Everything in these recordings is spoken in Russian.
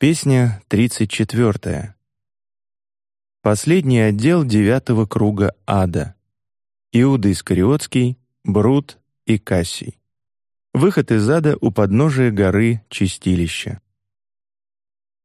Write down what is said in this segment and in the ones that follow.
Песня тридцать четвертая. Последний отдел девятого круга ада. Иуда Искариотский, Брут и Кассий. Выход из ада у подножия горы Чистилища.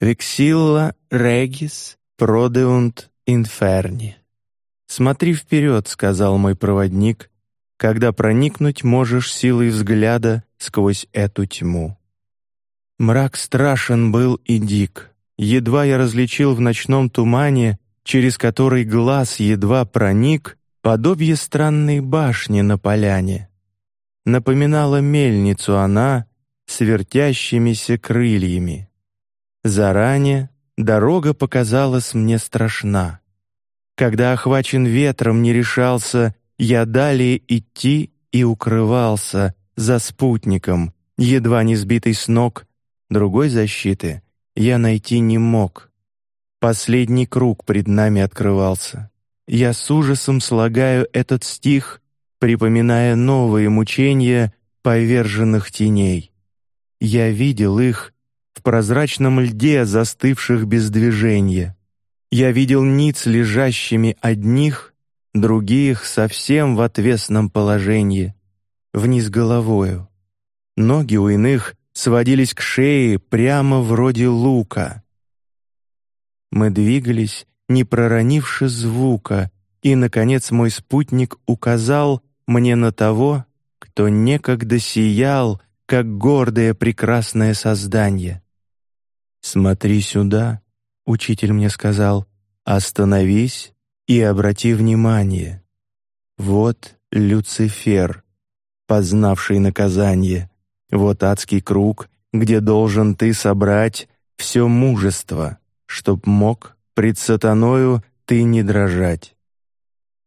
Вексилла регис продеунт инферни. Смотри вперед, сказал мой проводник, когда проникнуть можешь силой взгляда сквозь эту тьму. Мрак страшен был и дик. Едва я различил в ночном тумане через который глаз едва проник, подобие странной башни на поляне. Напоминала мельницу она с вертящимися крыльями. Заранее дорога показалась мне страшна. Когда охвачен ветром не решался я далее идти и укрывался за спутником, едва не сбитый с ног, другой защиты я найти не мог. Последний круг пред нами открывался. Я с ужасом слагаю этот стих, припоминая новые мучения поверженных теней. Я видел их в прозрачном льде, застывших без движения. Я видел ниц лежащими одних, других совсем в отвесном положении, вниз головою. Ноги у иных сводились к шее прямо вроде лука. Мы двигались, не проронивши звука, и наконец мой спутник указал мне на того, кто некогда сиял, как гордое прекрасное создание. Смотри сюда, учитель мне сказал, остановись и обрати внимание. Вот Люцифер, познавший наказание. Вот адский круг, где должен ты собрать все мужество чтоб мог пред сатаною ты не дрожать.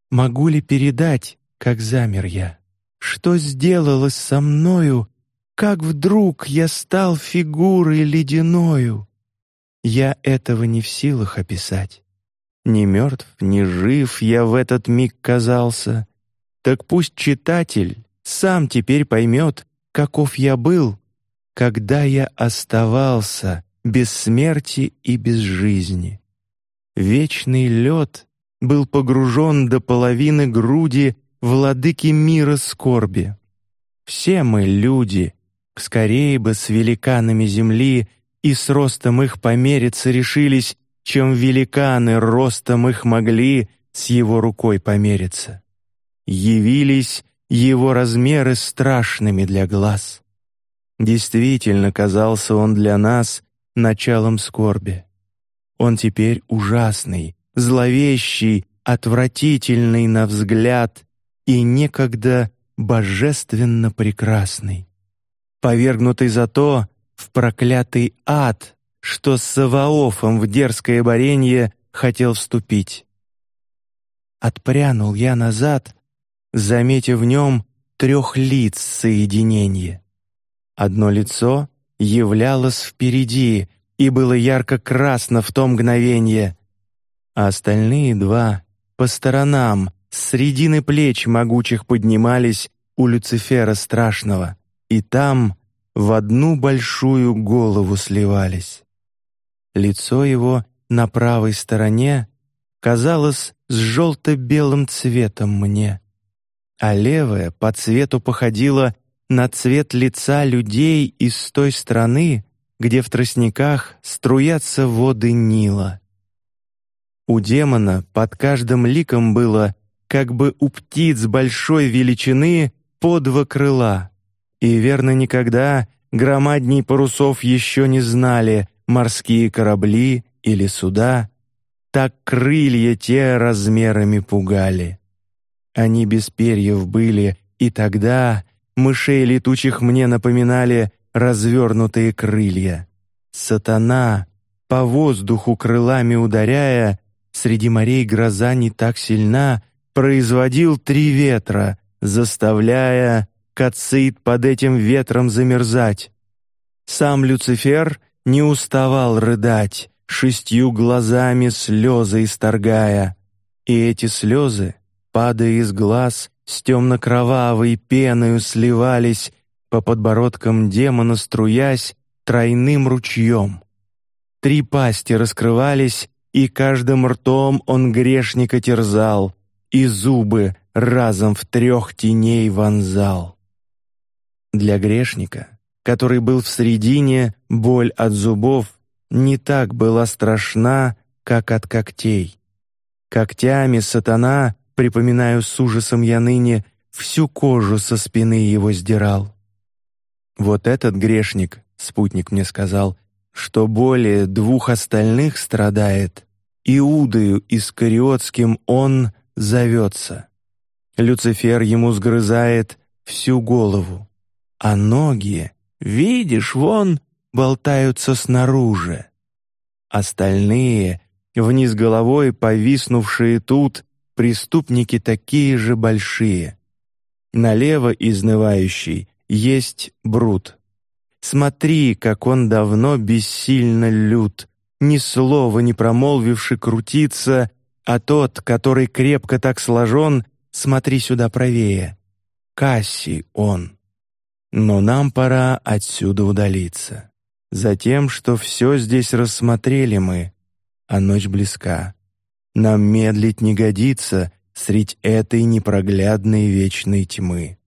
Могу ли передать, как замер я? Что сделалось со мною? Как вдруг я стал фигурой ледяною? Я этого не в силах описать. Ни мертв, ни жив я в этот миг казался. Так пусть читатель сам теперь поймет, каков я был, когда я оставался без смерти и без жизни. Вечный лед был погружен до половины груди владыки мира скорби. Все мы люди, скорее бы с великанами земли и с ростом их помериться решились, чем великаны ростом их могли с его рукой помериться. Явились его размеры страшными для глаз. Действительно казался он для нас началом скорби. Он теперь ужасный, зловещий, отвратительный на взгляд и некогда божественно прекрасный, повергнутый за то в проклятый ад, что с Саваофом в дерзкое боренье хотел вступить. Отпрянул я назад, заметив в нем трех лиц соединение. Одно лицо являлось впереди и было ярко красно в том мгновение, а остальные два по сторонам с средины плеч могучих поднимались у Люцифера страшного, и там в одну большую голову сливались. Лицо его на правой стороне казалось с желто-белым цветом мне, а левое по цвету походило на цвет лица людей из той страны, где в тростниках струятся воды Нила. У демона под каждым ликом было, как бы у птиц большой величины, по два крыла, и верно никогда громадней парусов еще не знали морские корабли или суда, так крылья те размерами пугали. Они без перьев были, и тогда Мышей летучих мне напоминали развернутые крылья. Сатана, по воздуху крылами ударяя, среди морей гроза не так сильна, производил три ветра, заставляя Кацит под этим ветром замерзать. Сам Люцифер не уставал рыдать, шестью глазами слезы исторгая, и эти слезы, падая из глаз, с темно-кровавой пеною сливались по подбородкам демона, струясь тройным ручьем. три пасти раскрывались, и каждым ртом он грешника терзал, и зубы разом в трех теней вонзал. Для грешника, который был в средине, боль от зубов не так была страшна, как от когтей. Когтями сатана, припоминаю с ужасом я ныне, всю кожу со спины его сдирал. Вот этот грешник, спутник мне сказал, что более двух остальных страдает, Иудою Искариотским он зовется. Люцифер ему сгрызает всю голову, а ноги, видишь, вон болтаются снаружи. Остальные, вниз головой повиснувшие тут, преступники такие же большие. Налево изнывающий есть Брут. Смотри, как он давно бессильно лют, ни слова не промолвивши крутится, а тот, который крепко так сложен, смотри сюда правее. Касси он. Но нам пора отсюда удалиться. Затем, что все здесь рассмотрели мы, а ночь близка. Нам медлить не годится средь этой непроглядной вечной тьмы.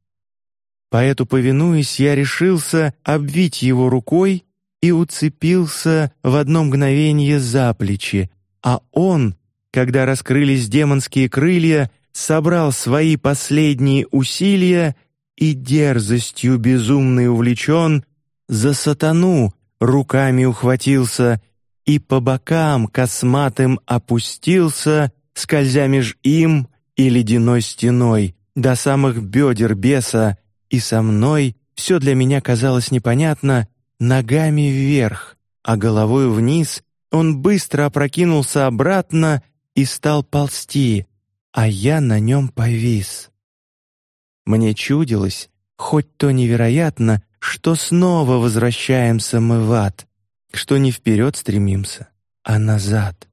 Поэту повинуясь, я решился обвить его рукой и уцепился в одно мгновение за плечи, а он, когда раскрылись демонские крылья, собрал свои последние усилия и дерзостью безумный увлечен за сатану руками ухватился и по бокам косматым опустился, скользя меж им и ледяной стеной до самых бедер беса, и со мной все для меня казалось непонятно ногами вверх, а головой вниз он быстро опрокинулся обратно и стал ползти, а я на нем повис. Мне чудилось, хоть то невероятно, что снова возвращаемся мы в ад, что не вперед стремимся, а назад.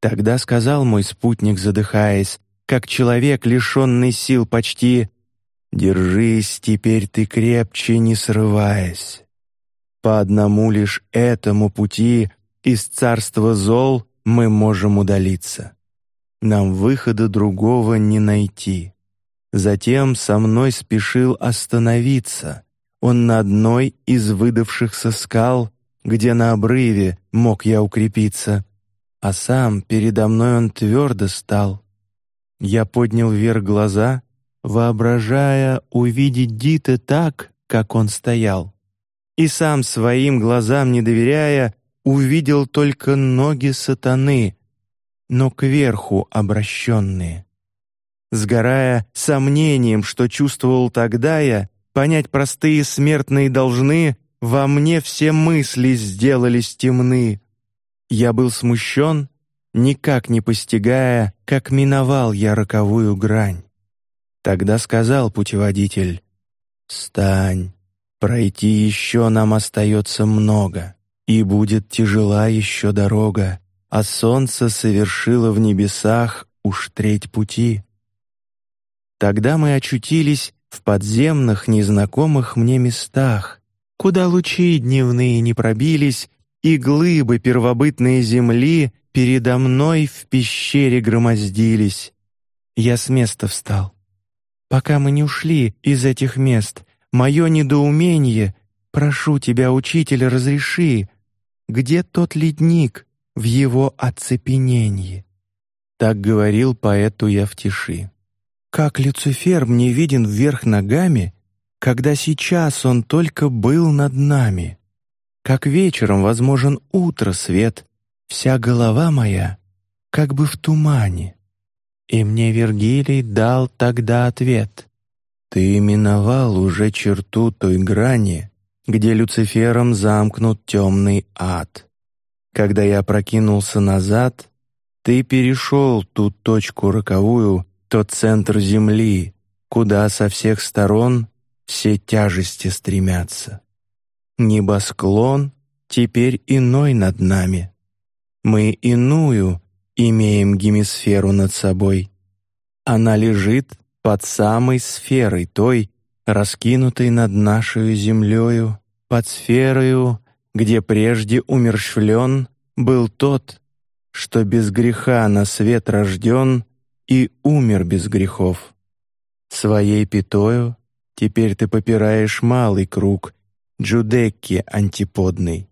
Тогда сказал мой спутник, задыхаясь, как человек лишенный сил почти, держись теперь ты крепче, не срываясь. По одному лишь этому пути из царства зол мы можем удалиться. Нам выхода другого не найти. Затем со мной спешил остановиться. Он на одной из выдавшихся скал, где на обрыве мог я укрепиться, а сам передо мной он твердо стал. Я поднял вверх глаза, воображая увидеть Дита так, как он стоял, и сам своим глазам не доверяя увидел только ноги сатаны, но кверху обращенные. Сгорая сомнением, что чувствовал тогда я, понять простые смертные должны, во мне все мысли сделались темны. Я был смущен, никак не постигая, как миновал я роковую грань. Тогда сказал путеводитель: "Стань, пройти еще нам остается много, и будет тяжела еще дорога, а солнце совершило в небесах уж треть пути". Тогда мы очутились в подземных, незнакомых мне местах, куда лучи дневные не пробились, и глыбы первобытной земли передо мной в пещере громоздились. Я с места встал. Пока мы не ушли из этих мест, мое недоумение, прошу тебя, учитель, разреши, где тот ледник в его оцепенении? Так говорил поэту я в тиши. Как Люцифер мне виден вверх ногами, когда сейчас он только был над нами. Как вечером возможен утро свет, вся голова моя как бы в тумане. И мне Вергилий дал тогда ответ: Ты миновал уже черту той грани, где Люцифером замкнут темный ад. Когда я прокинулся назад, ты перешел ту точку роковую, тот центр земли, куда со всех сторон все тяжести стремятся. Небосклон теперь иной над нами. Мы иную имеем гемисферу над собой. Она лежит под самой сферой той, раскинутой над нашей землею, под сферою, где прежде умерщвлен был тот, что без греха на свет рожден и умер без грехов. Своей пятою теперь ты попираешь малый круг Джудекки антиподный.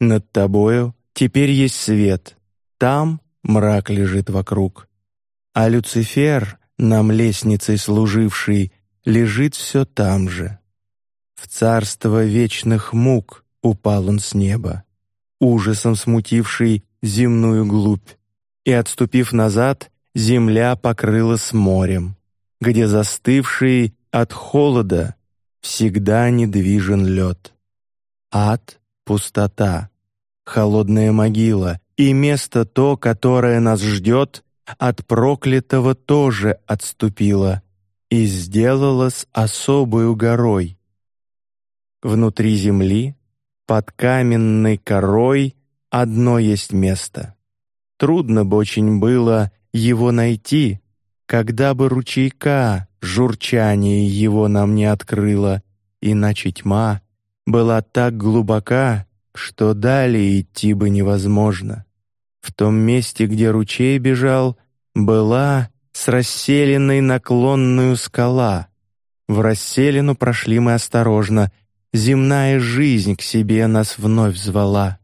Над тобою теперь есть свет, там мрак лежит вокруг. А Люцифер, нам лестницей служивший, лежит все там же. В царство вечных мук упал он с неба, ужасом смутивший земную глубь, и отступив назад, земля покрылась морем, где застывший от холода всегда недвижен лед. Ад — пустота, холодная могила, и место то, которое нас ждет, от проклятого тоже отступило и сделалось особою горой. Внутри земли, под каменной корой, одно есть место. Трудно бы очень было его найти, когда бы ручейка журчание его нам не открыло, иначе тьма была так глубока, что далее идти бы невозможно. В том месте, где ручей бежал, была с расселенной наклонную скала. В расселину прошли мы осторожно. Земная жизнь к себе нас вновь звала.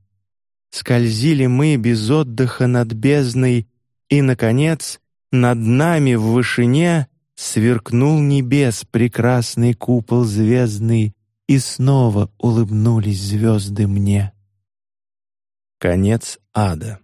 Скользили мы без отдыха над бездной, и, наконец, над нами в вышине сверкнул небес прекрасный купол звездный, и снова улыбнулись звезды мне. Конец ада.